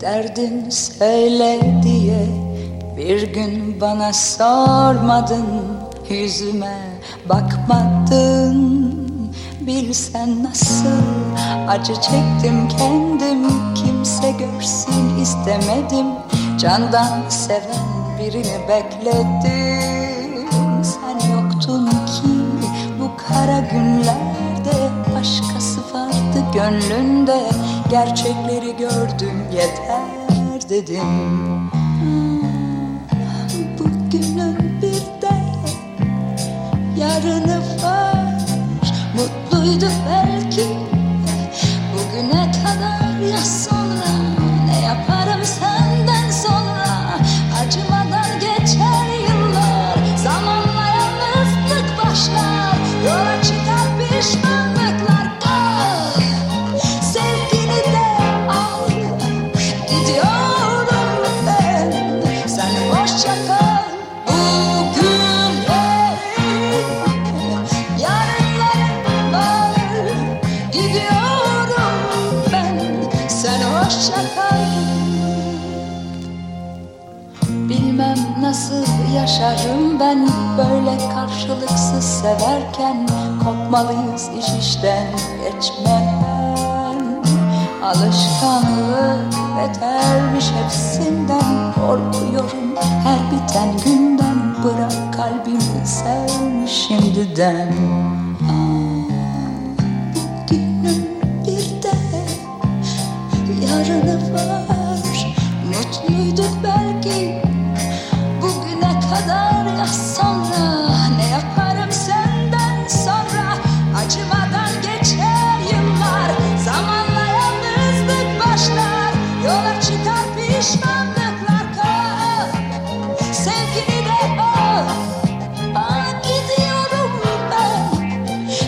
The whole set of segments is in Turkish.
derdin söyle diye Bir gün bana sormadın Yüzüme bakmadın. Bilsen nasıl acı çektim kendim Kimse görsün istemedim. Candan seven birini bekledim. Sen yoktun ki bu kara günlerde Başkası vardı gönlünde Gerçekleri gördüm yeter dedim. Bugünün bir de yarını var Mutluydu belki nasıl yaşarım ben? Böyle karşılıksız severken Kopmalıyız iş işten geçmeden. Alışkanlık betermiş hepsinden. Korkuyorum her biten günden. Bırak kalbimi sev şimdiden Ah, Aa, gidiyorum ben.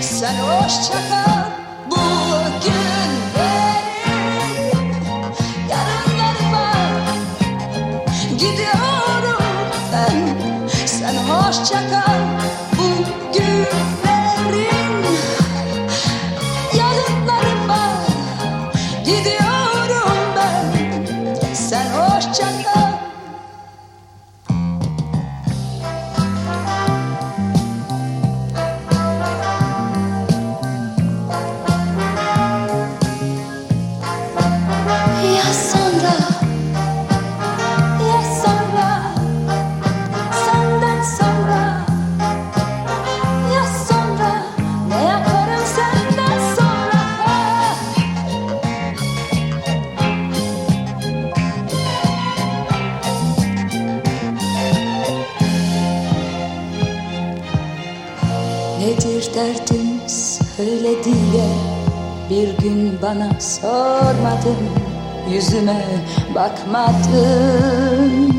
Sen hoşça kal Nedir derdin söyle diye Bir gün bana sormadın Yüzüme bakmadın